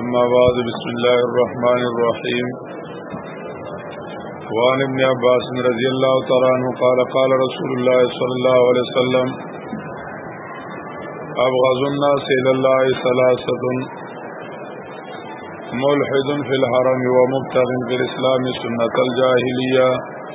أما بعد بسم الله الرحمن الرحيم وعن ابن عباس رضي الله تعالى عنه قال قال رسول الله صلى الله عليه وسلم أبغض الناس إلى الله ثلاثة ملحد في الحرم ومبتغ في الإسلام سنة الجاهلية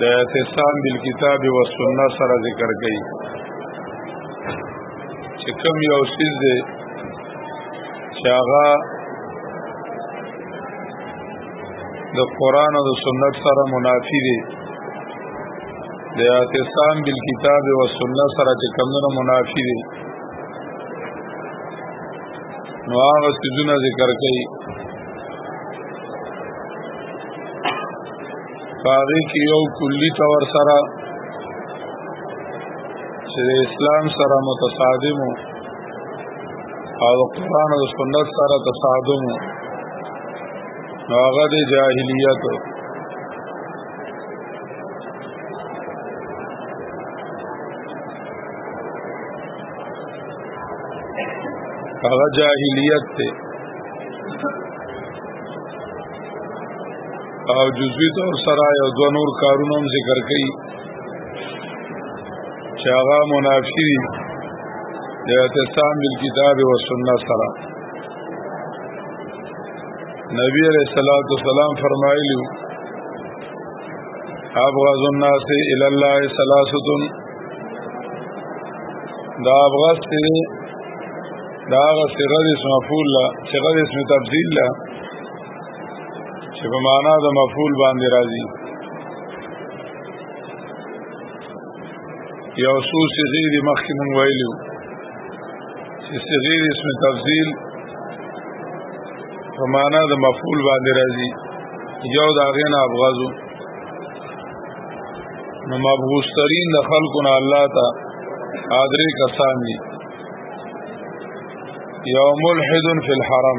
د اعتصام بالکتاب و سنت سره ذکر کړي چې کوم یو سیز دی چې هغه د قران او د سنت سره منافي دی د اعتصام بالکتاب و سنت سره چې کومونه منافي دی نو هغه سيزونه ذکر کړي پاغي کې یو کلی تور سره چې اسلام سره متصادم او قرآن او سنت سره تصادم هغه د جاهلیت هغه جاهلیت ته او جزوی طور سره یو دو نور کارونه هم ذکر کړي چې هغه منافی دي د اعتصام بالکتاب و سنت سره نبی علیہ الصلوۃ والسلام فرمایلی ابغض الناس الی الله ثلاثه دا ابغض دی دا غسر اسم مفعول لا صيغه اسم تبذيل لا چې په معنا د مفعول باندې راځي یو څو صيغې د مخکې مونږ ویلو چې صيغې د اسم تفضیل په معنا د مفعول باندې راځي یو د هغې نه ابغضو نو مبغوث ترین د خلکو نه الله ته ادرې کسان دي یو ملحد فی الحرم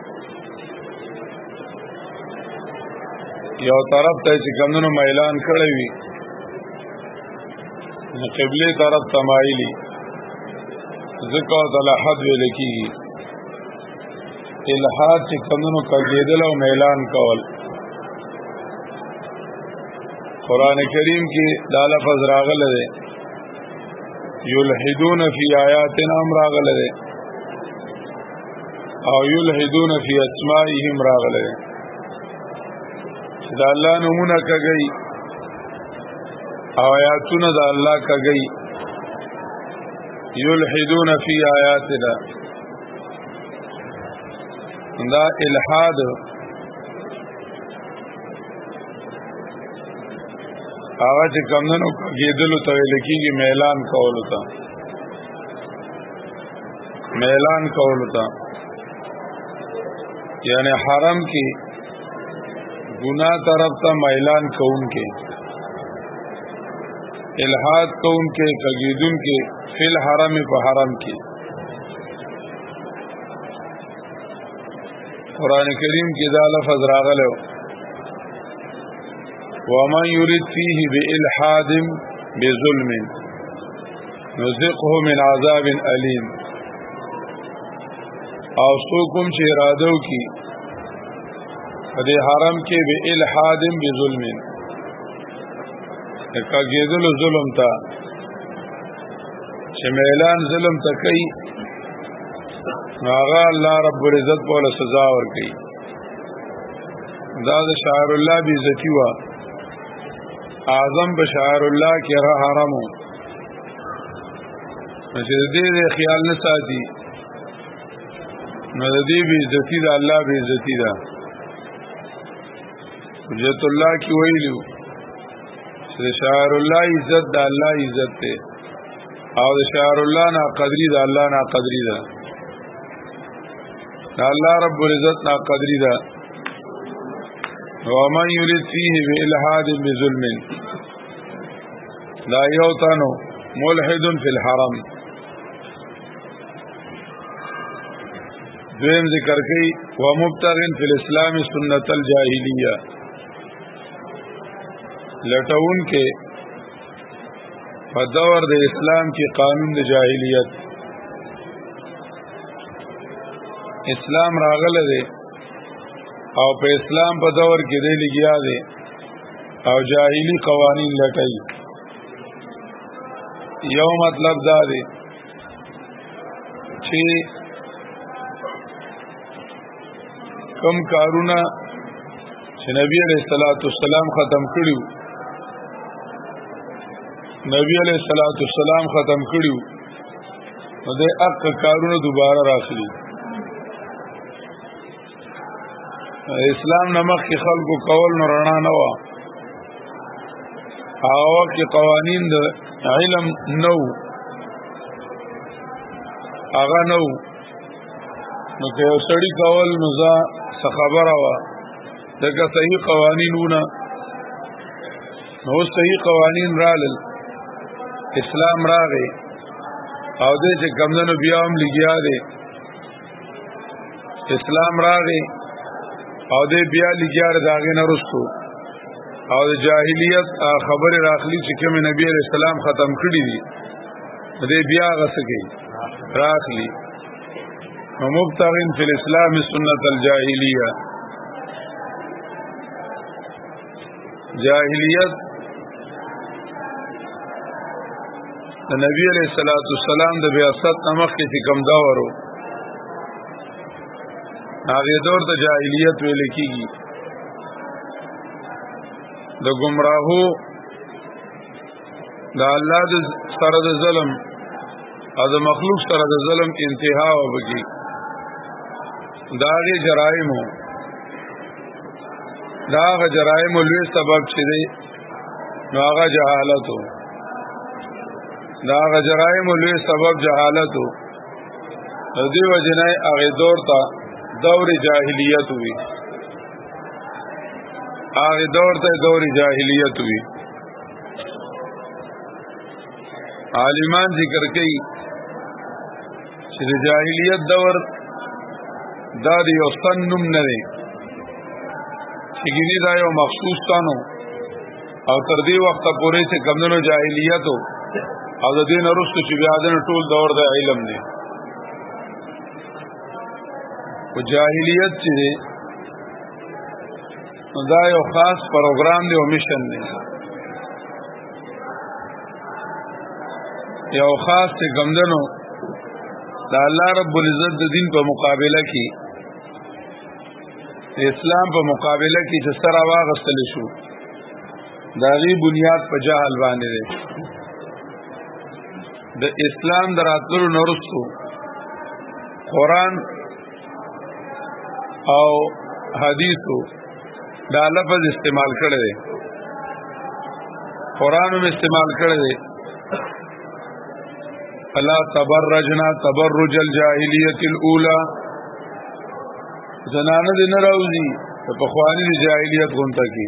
یو طرف ته چې کمونو میلان کړی وي نو قبله طرف ته مایلی ځکه او تلحد ویل کیږي الحاد چې کمونو کګیدل او میلان کول قران کریم کې دا لفظ راغلی دی یلحدون فی آیاتنا امر راغلی دی او یلحدون فی اسمائهم راغله چې دا الله نمونه کوي او آیاتونه دا الله کوي یلحدون فی آیاتنا دا الحاد هغه چې کمندونو کېدل ته ویل کېږي ميلان کول ته میلان کول تا یعنی حرم کې ګناه طرف ته میلان کون کې الحاد کون کې کګیدون کې فل حرم په حرم کې قران کریم کې دا لفظ راغلو ومن يريد فيه بإلحاد بظلم نذقه من عذاب الیم او سو کوم چې اراده وکي په دې حرم کې به الحاد بظلم کا گیدل ظلم تا چې میلان ظلم تا کوي هغه الله رب العزت په له سزا ور کوي دا د شاعر الله بي عزتي وا اعظم بشاعر الله کې را حرمو چې دې دې خیال نه ساتي نو دې به عزتي ده الله به عزتي ده حجت الله کی ویلو چې شعار الله عزت ده الله عزت ده او شعار الله نه قدري ده الله نه قدري ده الله رب العزت نه قدري ده ومن يريد فيه بإلحاد بظلم دا یو تنو ملحد فی الحرم دویم ذکر کئی و مبتغن فی الاسلام سنت الجاہلیہ لٹون کے فدور د اسلام کی قانون د جاہلیت اسلام راغل دے او په اسلام په دور کې دی لګیا دی او جاهلی قوانین لټای یو مطلب دا دی چې کم کارونه چې نبی علیہ الصلوۃ والسلام ختم کړیو نبی علیہ الصلوۃ والسلام ختم کړیو نو د اق کارونه دوباره راخلی اسلام نمخ کې خلکو کول نو رڼا نه و هغه وخت کې قوانین د علم نو هغه نو نو که یو سړی کول نو ځا خبره و دغه صحیح قوانین ونه نو صحیح قوانین رالل اسلام راغی او دې چې کمندونو بیا هم لګیا دی اسلام راغی او دې بیا لګیار داغه نه رسو او د جاهلیت خبره راخلی چې کوم نبی علیہ السلام ختم کړی دي دې بیا غسګي راخلی ومبتغن فی الاسلام سنت الجاهلیه جاهلیت د نبی علیہ الصلوۃ والسلام د بیاست نمخ کې چې کم دا ورو هغه دور ته جاهلیت ویل کیږي د گمراهو دا الله د سره د ظلم او د مخلوق سره د ظلم انتها وبږي دا غي جرایم دا غ جرایم لوی سبب چې دی نو هغه جهالت دا غ جرایم لوی سبب جهالت د دې وجنه هغه دور ته دور جاهلیت وی هغه دور ته دور جاهلیت وی عالمان ذکر کوي چې د جاهلیت دور دا د یو سن نوم نه دی چې ګینه دا یو مخصوص تانو او تر دې وخته پورې چې کمونو جاهلیت او د دین وروسته چې بیا د ټول دور د علم دی او جاهلیت چې دا یو خاص پروګرام دی او میشن دی یو خاص څه ګمدنو دا الله رب العزت د دین په مقابله کې اسلام په مقابله کې چې سره واغستل شو دا غي بنیاد په جهل باندې دی د اسلام دراتلو نورستو قران او حدیثو دا لفظ استعمال کړی دی قران هم استعمال کړی دی فلا تبرجنا تبرج الجاهلیت الاولى زنانه دې نه راوځي په خواني د جاهلیت غونټه کې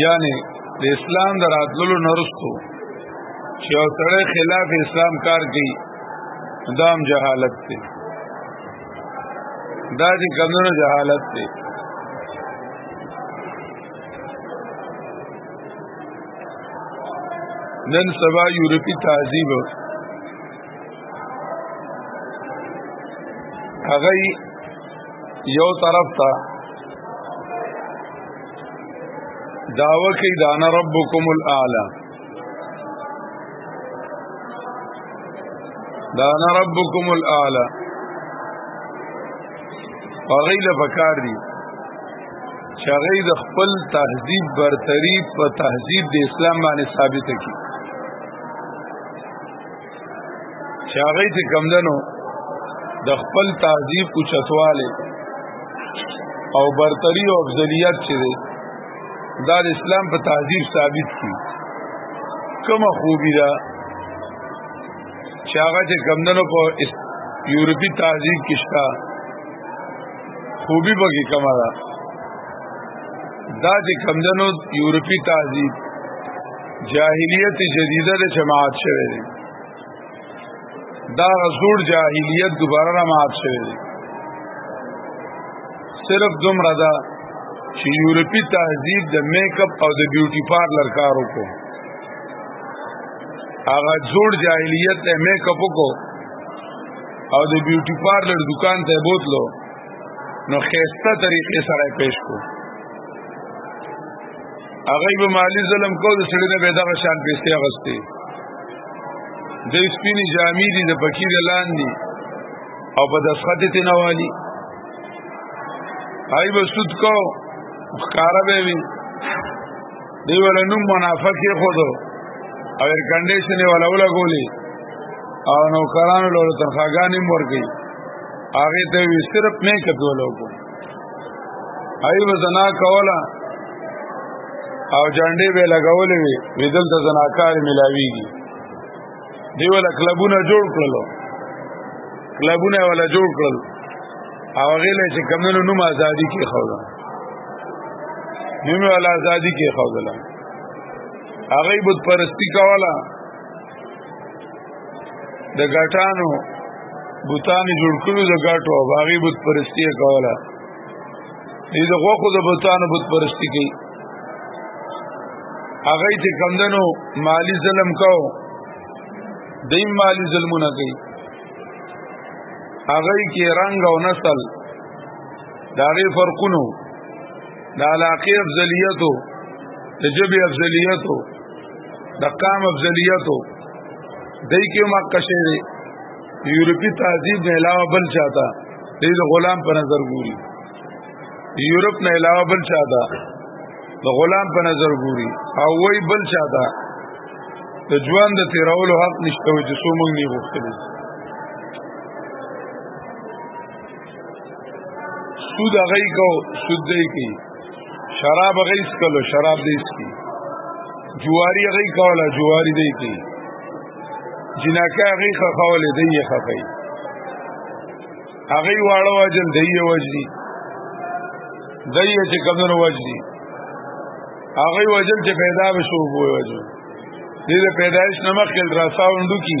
یعنی د اسلام دراتلو نرستو چې او سره خلاف اسلام کار کوي دام جهالت دی دا چې کمونو جهالت دی نن سبا یورپی تهذیب هغه یو طرف ته داوه کوي دا انا ربکم الاعلى دا انا ربکم الاعلى هغه له پکار دي چې هغه د خپل تهذیب برتری په تهذیب د اسلام باندې ثابت کړي چې هغه چې کمدنو د خپل تعذیب او چتواله او برتری او افضلیت چې دی دا د اسلام په تعذیب ثابت کی کومه خوبی ده چې هغه چې کمدنو په یورپی تعذیب کې شته خوبی به کومه ده دا چې کمدنو یورپی تعذیب جاهلیت جدیده د جماعت شوه دی دا غزور جاهلیت دوباره را مات شوه دی صرف دومره دا چې یورپی تهذیب د میک اپ او د بیوټی پارلر کار وکړو هغه جوړ جاهلیت ته میک اپ وکړو او د بیوټی پارلر دکان ته بوتلو نو خيسته طریقې سره پیش کو هغه به مالی ظلم کو د سړي نه به دغه شان پیسې اغستې د سپینې جامې دي د فقیر لاندې او په دسخط ته نه والی هاي به سود کو خکارا به وي دی ولا نوم منافق یې خودو او ایر کنډیشن یې ولا ولا ګولې او نو کرانو له تنخواګانې مور گئی هغه ته وی صرف میک اپ ولوګو ای و زنا کولا او جانډې به لګولې وي ودل ته زناکار ملاويږي دیو له کلبونه جوړ کړلو کلبونه ولا جوړ کړل او غیله چې کمنو نوم ازادي کې خوله نوم ولا ازادي کې خوله هغه بت پرستی کوله د ګټانو بوتان جوړ کړو د ګټو باغی بت پرستی کوله دې د غوخو د بوتانو بت پرستی کوي هغه چې کمندنو مالی ظلم کو دې مالی ظلمونه کوي هغه کې رنگ او نسل داغه فرقونو د علاقه افضلیتو د جبه افضلیتو د قام افضلیتو دای کې ما کشه دی یورپی تهذیب نه علاوه بل چاته دې د غلام په نظر ګوري یورپ نه علاوه بل چاته د غلام په نظر ګوري او وای بل چاته د ژوند د تیرولو حق نشته چې څو موږ نه غوښتلی سود هغه کو سود دی کی شراب هغه اسکلو شراب دی اسکی جواری هغه کوله جواری دی کی جناکه هغه خخوله دی یې خخی هغه واړو وجل دی یې وجدي دی یې چې کمنو وجدي هغه وجل چې پیدا وشو وو وجل دې پیدایش نمخ کې راساوندو کی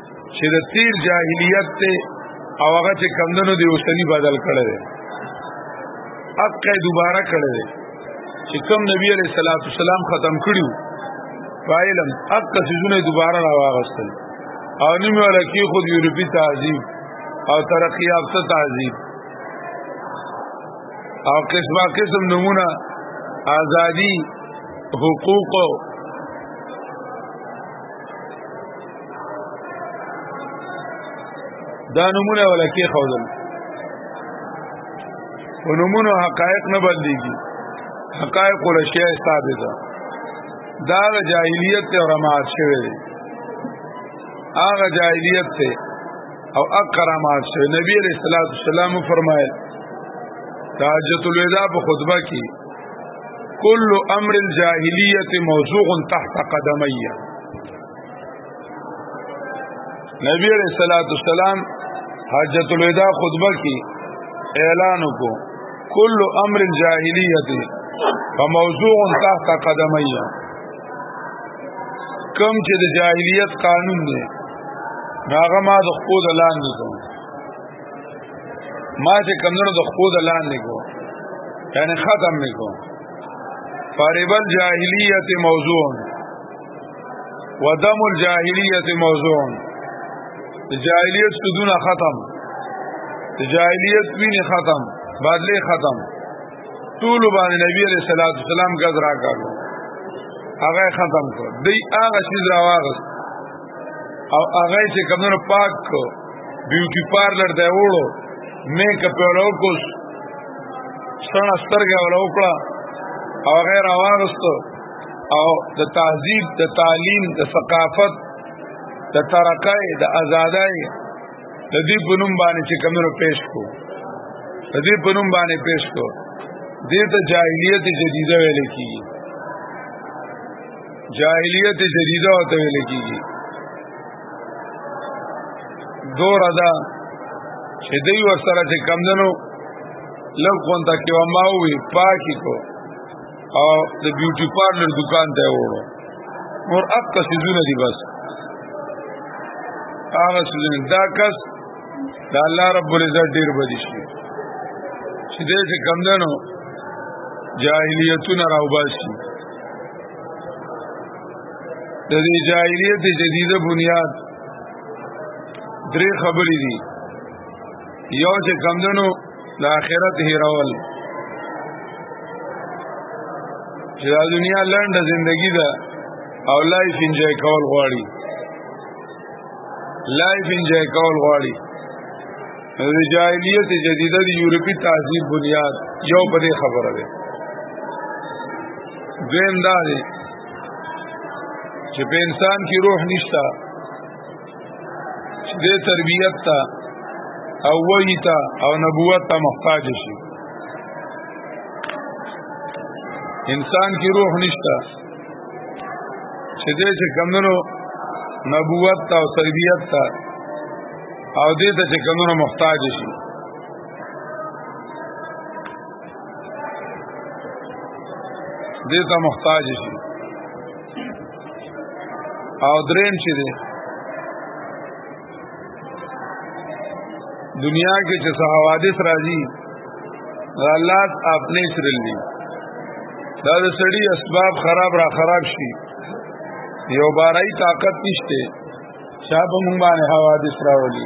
چې د تیر جاهلیت ته او هغه چې کمندونو دی اوسنی بدل کړي دي اقه دوباره کړي دي چې کم نبی علیہ الصلوۃ والسلام ختم کړیو فایلم اقه سيزونه دوباره راوغستل او نیم ولکی خود یورپی تعظیم او ترقی یافته تعظیم او قسمه قسم نمونه ازادي حقوق دا نمونه ولا کې خوذل په نمونه حقایق نه بدلېږي حقایق ولا شی ثابت ده دا جاهلیت ته رمات شوی دی هغه جاهلیت ته او اکرامات شوی نبی علیہ الصلوۃ والسلام فرمایل تاجت الوداع په خطبه کې کل امر الجاهلیت موضوع تحت قدمیه نبی علیہ الصلوۃ والسلام حجۃ الوداع خطبه کې اعلان وکړو کل امر جاهلیت فموضوع تحت قدمی کم چې د جاهلیت قانون دی هغه ما د خپل لاندې کوم ما چې کمنو د خپل لاندې کوم یعنی ختم نکو فاربل جاهلیت موضوع ودم الجاهلیت موضوع جاهلیت سودون ختم جاهلیت ویني ختم بدله ختم ټول باندې نبی علیہ الصلوۃ والسلام غز را کړو هغه ختم کړ دی هغه چې راوغس او هغه چې کمنو پاک کو بیوټی پارلر دی وړو میک اپ وړو کو سن سترګه وړو کړه او هغه راوغستو او د تهذیب د تعلیم د ثقافت د ترقۍ د ازادۍ د دې په نوم باندې چې کمنو پېښ کو د دې په نوم باندې پېښ کو دې ته جاهلیت جدیده ویل کیږي جاهلیت جدیده ته ویل کیږي دور ادا چې دوی ورسره چې کمندنو لږ کونته کې وماوي پاکي کو او د بیوټي پارلر دکان ته وړو نور اکه سيزونه دي بس هغه سيزونه دا کس دا الله رب العزت ډیر بدی شي چې دې چې کم دنو جاهلیتونه راوباسي د دې جاهلیت جدیده بنیاد درې خبرې دي یو چې کم دنو د آخرت هیرول چې دا دنیا لنډه زندگی ده او لایف انجوای کول غواړي لایف انجوای کول غواړي د جاهلیت جدیده د یورپی تهذیب بنیاد یو په دې خبره ده دویم دا دی چې په انسان کې روح نشته دې تربيت ته او وحي ته او نبوت ته محتاج شي انسان کی روح نشته چې دې چې کمنو نبوت ته او تربيت ته او دې ته چې کمنو محتاج شي دې ته محتاج شي او دریم چې دی دنیا کې چې څه حوادث راځي الله خپل چرل دي دا د سړي اسباب خراب را خراب شي یو بارای طاقت نشته چا په مونږ باندې حوادث راولي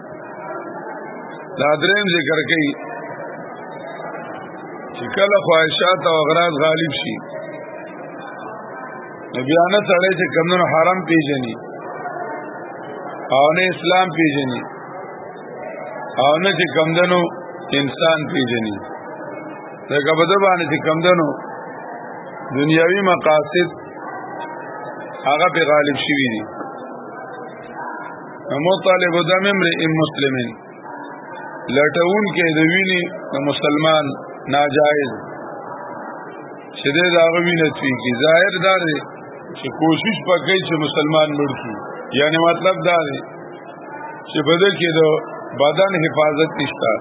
دا دریم ذکر کوي چې کله خواهشات او اغراض غالب شي نو بیا نه سړی چې کمونو حرام پیژني او نه اسلام پیژني او نه چې کمدنو انسان پیژني ځکه په دې باندې چې کمدنو دنیاوی مقاصد هغه به غالب شوي دي مطالب دم امرئ مسلمین لټون کې د ویني د مسلمان ناجایز چې د هغه وینې توی کی ظاهر دار دی چې کوشش وکړي چې مسلمان مړ شي یعنی مطلب دا دی چې بدل کې د بدن حفاظت نشته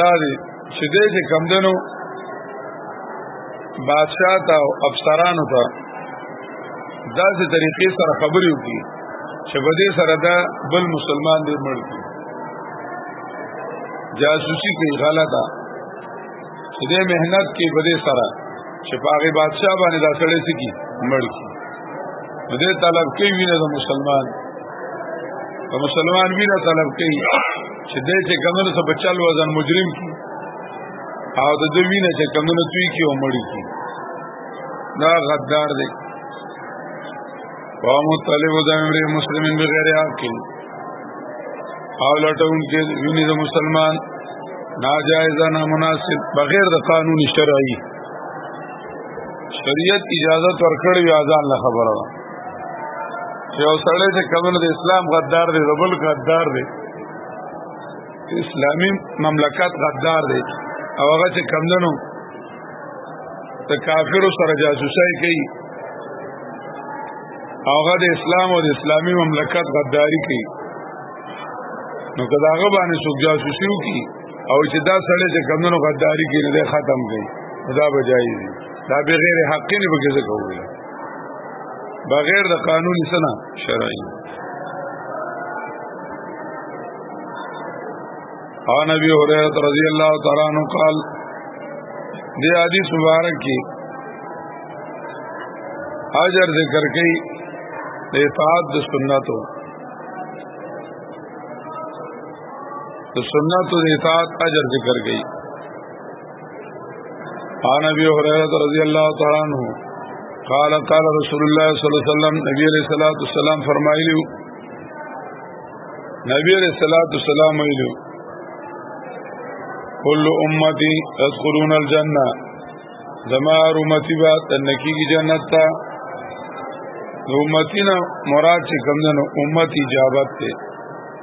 دا دی چې دې چې کم دنو بادشاہ ته او افسرانو ته داسې طریقې سره خبرې وکړي چې په دې سره دا بل مسلمان دې مړ کړي جاسوسي کوي غلطه چې دې مهنت کې په دې سره چې پاغي بادشاہ باندې دا سړی سکی مړ کړي دې طلب کوي وینه د مسلمان د مسلمان وینه طلب کوي چې دې چې کمنو څه بچل وزن مجرم کی او د دوی وینه چې کمنو توی کی او مړی کی دا غدار دی قوم طالب د امر مسلمین بغیر حق او لټون کې ویني د مسلمان ناجایز نه مناسب بغیر د قانون شرعي شریعت اجازه ورکړې وی اذان له خبره چې یو سړی چې کمونه د اسلام غدار دی د بل غدار دی اسلامی مملکت غدار دی او هغه چې کمدنو د کافرو سره جاسوسي کوي هغه د اسلام او د اسلامی مملکت غداری کوي نو که داغه باندې څوک جاسوسي وکړي او چې دا سړی چې کمدنو غداری کوي نه ختم کوي دا به جایز دی دا بغیر حق نه به څه کوي بغیر د قانون سنا شرعي عن ابي هريره رضي الله تعالى عنه قال دې حدیث مبارک کې اجر ذکر کړي د اطاعت د سنتو د سنتو د اطاعت اجر ذکر کړي عن ابي هريره رضي الله تعالى عنه قال قال رسول الله صلى الله عليه وسلم نبی علیہ الصلوۃ والسلام فرمایلی نبی علیہ الصلوۃ والسلام ویلو کل امتی تدخلون الجنه زما امتی با تنکی کی جنت تا امتی نا مراد چې کوم نه امتی اجابت ته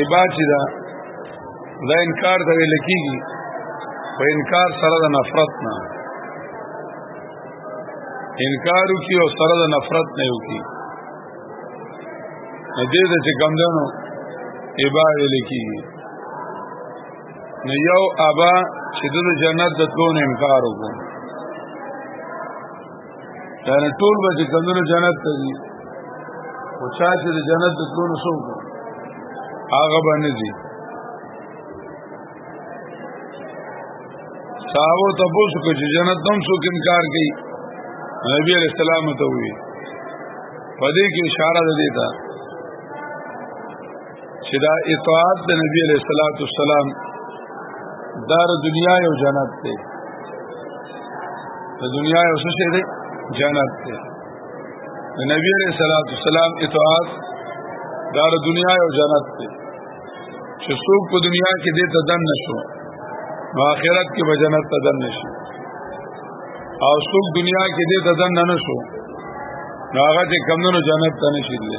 ابا چې دا دا انکار ته ویل کیږي په انکار سره د نفرت نه انکار وکي او سره د نفرت نه وکي دې د چې کم دنو ابا ویل کیږي نو یو ابا چې د جنت د تلون انکار وکړي یعنی ټول به چې کمونو جنت ته دي او چا چې د جنت د تلونو سو کو هغه باندې دي صحابه تاسو کو چې جنت تم سو کې انکار کوي نبی علیہ السلام ته وی پدې کې اشاره ده دیتا چې دا اطاعت د نبی علیہ الصلوۃ والسلام دار دنیا یو جنت دی د دنیا یو څه شی دی جنت دی د نبی علیہ الصلوۃ والسلام اطاعت دار دنیا یو جنت دی چې څوک په دنیا کې دې تدن نشو نو آخرت کې به جنت تدن نشي او څوک دنیا کې دې تدن نه نشو نو هغه چې کمونو جنت ته نشي دي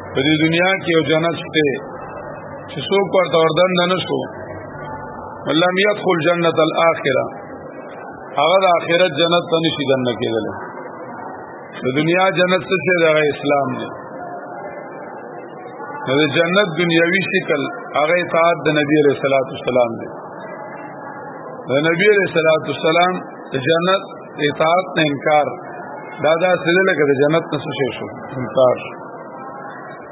په دې دنیا کې یو جنت شته چې څوک ورته وردن نه شو لم يدخل جنت الاخره هغه د آخرت جنت ته نشي دنه کېدل د دنیا جنت څه دی هغه اسلام دی د جنت دنیوي شکل هغه اطاعت د نبی عليه الصلاه والسلام دی د نبی عليه الصلاه والسلام د جنت اطاعت نه انکار دا دا سره لکه د جنت نه څه شو انکار شو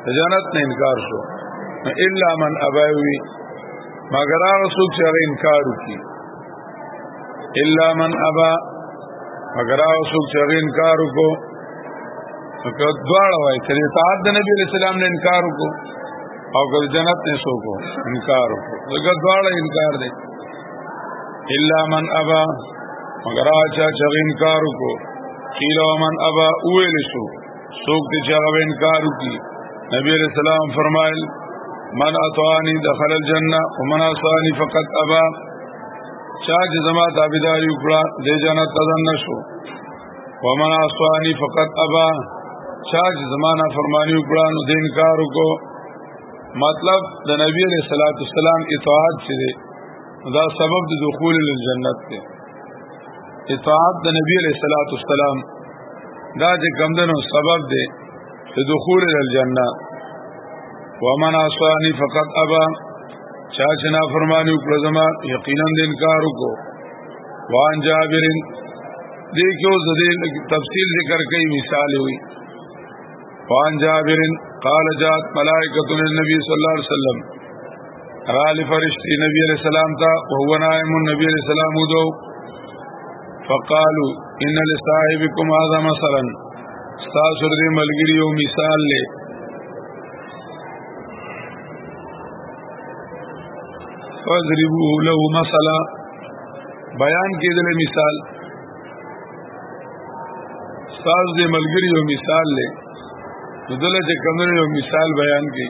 د جنت نه انکار شو الا من ابوي مگر هغه څوک چې هغه انکار وکړي الا من ابا مگر هغه څوک چې هغه انکار وکړو که دواړه وای چې اطاعت د نبی علیہ السلام نه انکار وکړو او که جنت نه سوکو انکار وکړو دغه دواړه انکار دي الا من ابا مگر اچا چې انکار وکړو قیل من ابا اویل شو څوک چې هغه انکار وکړي نبی علیہ السلام فرمایل من اطاعنی دخل الجنه ومن اصانی فقط ابا چا چې زما تابعداري وکړه د جنت تدن نشو ومن اصانی فقط ابا چا چې زما نه فرمانی وکړه نو دین کار وکړو مطلب د نبی علیہ الصلوۃ والسلام اطاعت چې دا سبب د دخول الجنت دی اطاعت د نبی علیہ الصلوۃ والسلام دا چې کمندونو سبب دی د دخول الجنه ومن عصانی فقط ابا چا چې نا فرمانی وکړه زما یقینا د انکار وکړو وان جابرین دې کې اوس دې تفصیل ذکر کوي مثال وي وان جابرین قال جاءت ملائکۃ النبی صلی الله علیه وسلم رال فرشتي نبی عليه السلام تا وهو نائم النبي عليه السلام دو فقالوا ان لصاحبكم هذا مثلا تاسو دې ملګری یو مثال لې فضربوه له مثلا بیان کېدل مثال تاسو دې ملګری یو مثال لې دله چې کمنو یو مثال بیان کړي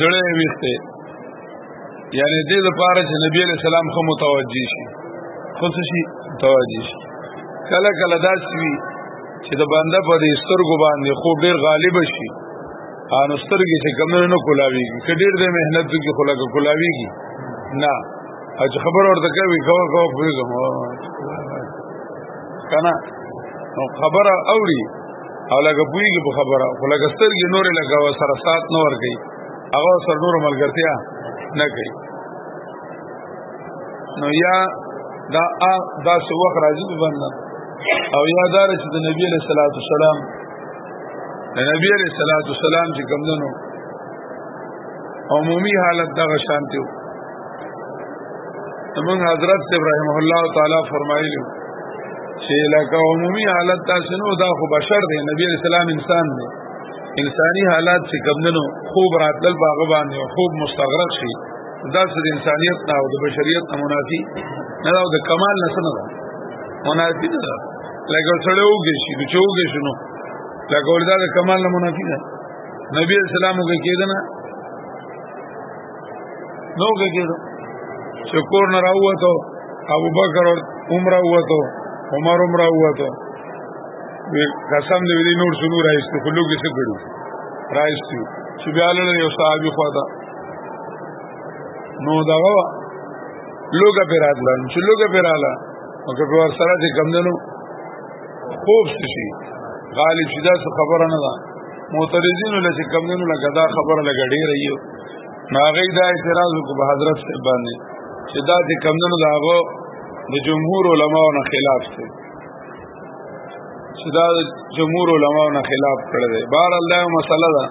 زړه یې ویسته یعنی دې لپاره چې نبی علیہ السلام خو متوجي شي خصوصي متوجي شي کله کله دا شي چې د بنده په دې سترګو باندې خو ډیر غالب شي ان سترګې چې کمنه نه کولاوي کې ډیر دې مهنت کې خلا کولاوي کې نه اج خبر ورته کوي کوه کوه پوهیږم کنه نو خبره اوري او لکه پویږي په خبره خو لکه سترګې نور لکه سره سات نور کوي هغه سره نور ملګرتیا نه کوي نو یا دا دا څو وخت راځي په باندې او یا دا چې د نبی له صلوات والسلام د نبی له صلوات والسلام چې کوم دنو عمومي حالت دغه شانتیو زمون حضرت ابراهيم الله تعالی فرمایلی چې لکه عمومي حالت تاسو نو دا خو بشر دی نبی رسول الله انسان دی انساني حالات چې کمندنو خوب راتل باغ باندې خوب مستغرق شي دا څه د انسانيت نه او د بشريت نه منافي نه دا د کمال نه سره منافي نه ده لکه سره وګي شي د چوګي شنو لکه وردا د کمال نه منافي ده نبی اسلام وګي کېدنه نو کېدو چې کور نه راووتو ابو بکر عمره ووتو عمر عمره ووتو قسم دې دې نور شنو راځي خو لوګي څه کړو راځي چې بیا له یو صحابي خو دا نو دا لوګه پر راتل چې لوګه پر رااله او که په سره دې کم دنو خوب شي غالب شي دا خبره نه ده معترضین له چې کم دنو لګدا خبره لګډې رہی ناغی دا اعتراض کو به حضرت سے باندې چې دا د کمندونو دا غو د جمهور علماو نه خلاف دی چې دا جمهور علماو نه خلاف کړی دی بهر الله یو مسله ده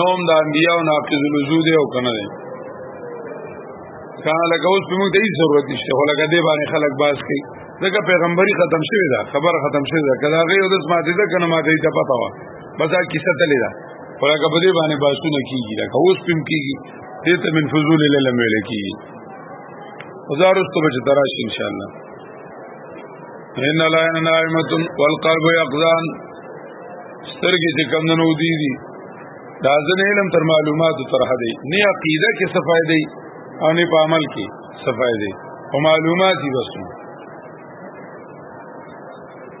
نوم د انبیانو ناقض الوجود او کنه دی کانه لکه اوس په موږ ته هیڅ ضرورت نشته خو لکه دې باندې خلک باز کوي ځکه پیغمبري ختم شوی دا خبر ختم شوی دا کله هغه د سماعت ده کنه ما ته یې پتا و بس دا کیسه تللی ده خو لکه په دې باندې باسونه کېږي لکه اوس پم کېږي دې ته من فضول العلم ویل کېږي وزار استو بچ تراش ان شاء الله ان لا نائمه والقلب يقظان سترګې چې کم نه ودی دي دا ځنه علم تر معلوماتو تر حدې نه عقیده کې څه فائدې او نه په عمل کې څه فائدې او معلومات دي بس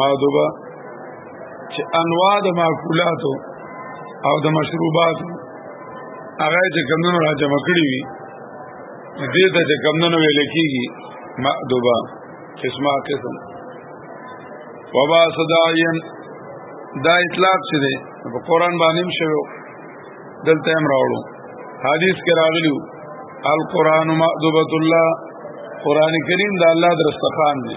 مادوبه چې انواع د معقولاتو او د مشروبات هغه چې کمونو را جمع کړی وي دې ته چې کمونو ویل کیږي مادوبه قسمه قسم وبا صداین دا اطلاق چې دی په قران باندې هم شوی دلته هم راوړو حدیث کې راغلیو القرآن مأدوبت الله قرآن کریم دا الله درستخان دی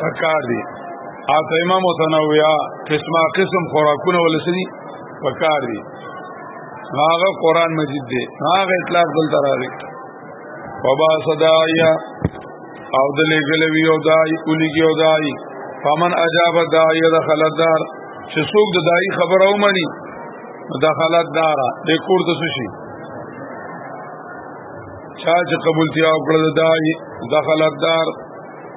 پکار دي اته امام متنوعه قسمه قسم خوراکونه ولسدي پکار دي هغه قران مجید دی هغه اطلاق دل تراوی وبا صدایا او دلې غلوی او دای اولیږي او دای فمن اجاب دای دخل الدار چې څوک د دای خبره ومني دخل الدار د کور د سشي چا چې قبول تیا او کړل دای دخل الدار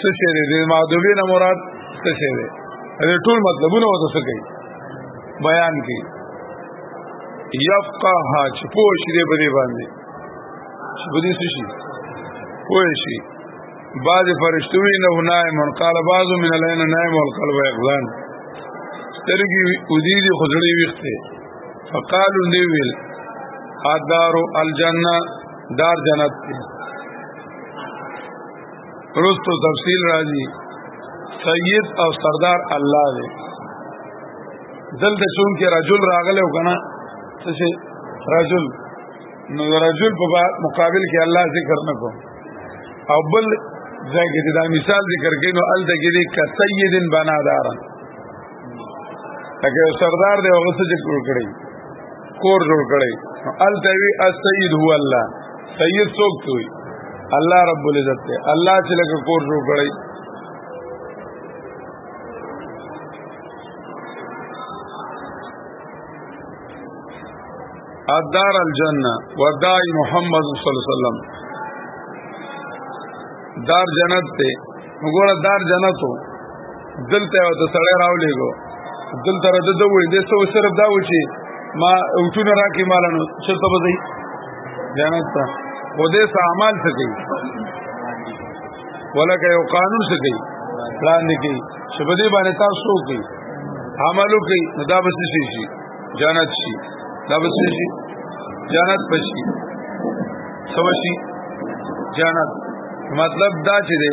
څه شی دی د معذوبی نه مراد څه شی دی دا ټول مطلبونه وته څه کوي بیان کوي یفقه ها چې پوه شي دې په دې باندې چې په دې څه شي پوه شي بعض فرشتو وی نه نائم قال بعض من العين نائم والقلب يقظان سترګي ودی دي خزړې ویخته فقالو دی ویل ادارو الجنه دار جنت دی رستو تفصیل راځي سید او سردار الله دی دلته چون کې رجل راغله وکنه څه رجل نو رجل په مقابل کې الله ذکر نه کو او بل ځای کې دا مثال ذکر کین نو ال دګې دې ک سیدن بنادار لکه سردار دی هغه څه ذکر کړی کور جوړ کړي الته وی السيد هو الله سید څوک دی الله رب العزت ته الله چې لکه کور جوړ کړي الدار الجنه ودای محمد صلی الله علیه وسلم دار جنت ته وګوره دار جنتو دلته یو د سړی راولېګو دلته را ده وې د څو صرف دا و چې ما اوټونه راکې مالانو چې ته بځي جنت ته و دې سامان څه کوي ولکه یو قانون څه کوي پلان دی کوي چې په دې باندې تاسو کوي عملو کوي دا به څه شي جنت شي دا به څه شي جنت بشي څه بشي جنت مطلب دا چې دی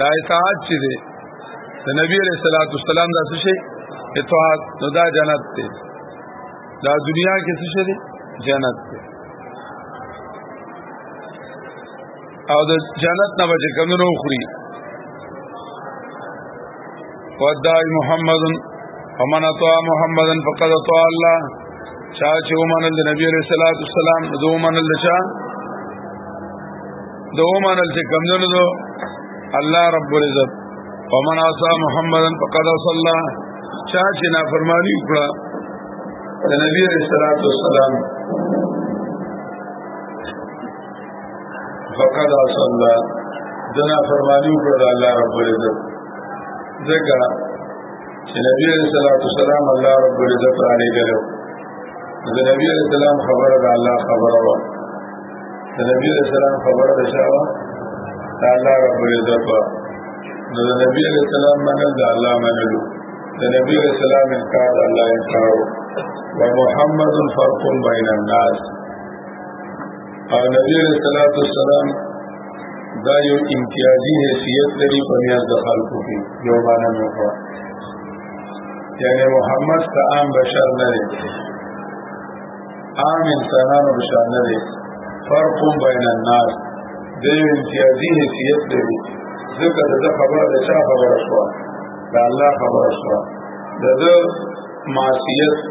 دا اطاعت چې دی د نبی علیہ الصلوۃ والسلام دا څه شي اطاعت نو دا جنت دی دا دنیا کې څه شي جنت دی او د جنت نه بچ کمنو خوري ودای محمد ومن اطاع محمد فقد اطاع الله چا چې ومنل د نبی عليه الصلاه والسلام دو منل د چا دو منل چې کمنو دو الله رب العزت ومن اطاع محمد فقد اطاع الله چا چې نافرمانی وکړه د نبی عليه الصلاه والسلام فقد عصى الله دنا فرمانی وکړه د الله رب العزت ځکه چې نبی عليه الصلاه والسلام الله رب العزت را لګلو د نبی عليه السلام خبره د الله خبره و د نبی عليه السلام خبره د شاوه د الله رب العزت و نو د نبی عليه السلام منل د الله منلو د نبی عليه السلام انکار د الله انکار و محمد فرق بین الناس نبی علیہ الصلوۃ والسلام دا یو امتیازی حیثیت لري په میاز د خلکو کې یو باندې نو کو یعنی محمد ته عام بشر نه دی عام انسانانو بشر نه دی فرق بین الناس د یو امتیازی حیثیت لري ځکه دا خبره د چا خبره شو دا الله خبره شو دا معصیت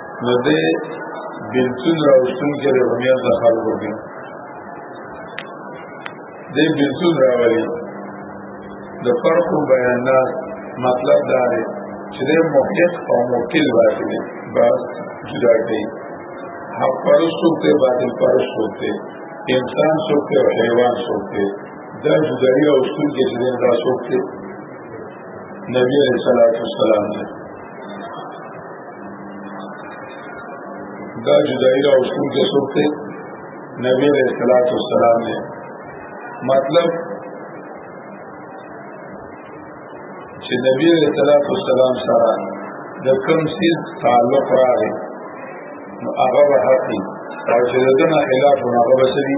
نو دې بلتون راوستون کې له بنیاد د خلکو کې دې بلتون راوړي د فرق بیان ناس مطلب دا دی چې د محقق او موکل باندې دي بس جدا کوي حق پرستو ته باطل پرستو ته انسان سوکته او حیوان سوکته دا جدایي او ستونزې چې دا سوکته نبی علیہ الصلوۃ والسلام دا جدائی را اصول کے سوکتے نبی علیہ الصلوۃ والسلام نے مطلب چې نبی علیہ الصلوۃ والسلام سره د کوم سیز تعلق راغی نو هغه به حقي او چې دغه خلاف هغه به سړي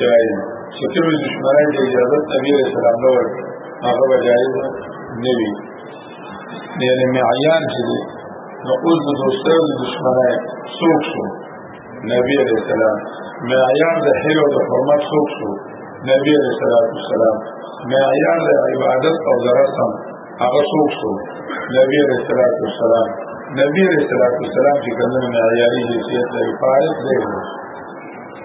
جائز چې کوم دشمنای د اجازه نبی رسول الله نو هغه به جائز نه وي یعنی معیان چې دی نو اوس د دوستۍ او د دشمنۍ څوک شو نبی علیه السلام معیار د حل او د حرمت څوک شو نبی علیه السلام معیار د عبادت او د رسم هغه څوک شو نبی علیه السلام نبی علیه السلام چې کوم معیاري حیثیت لري فارغ دی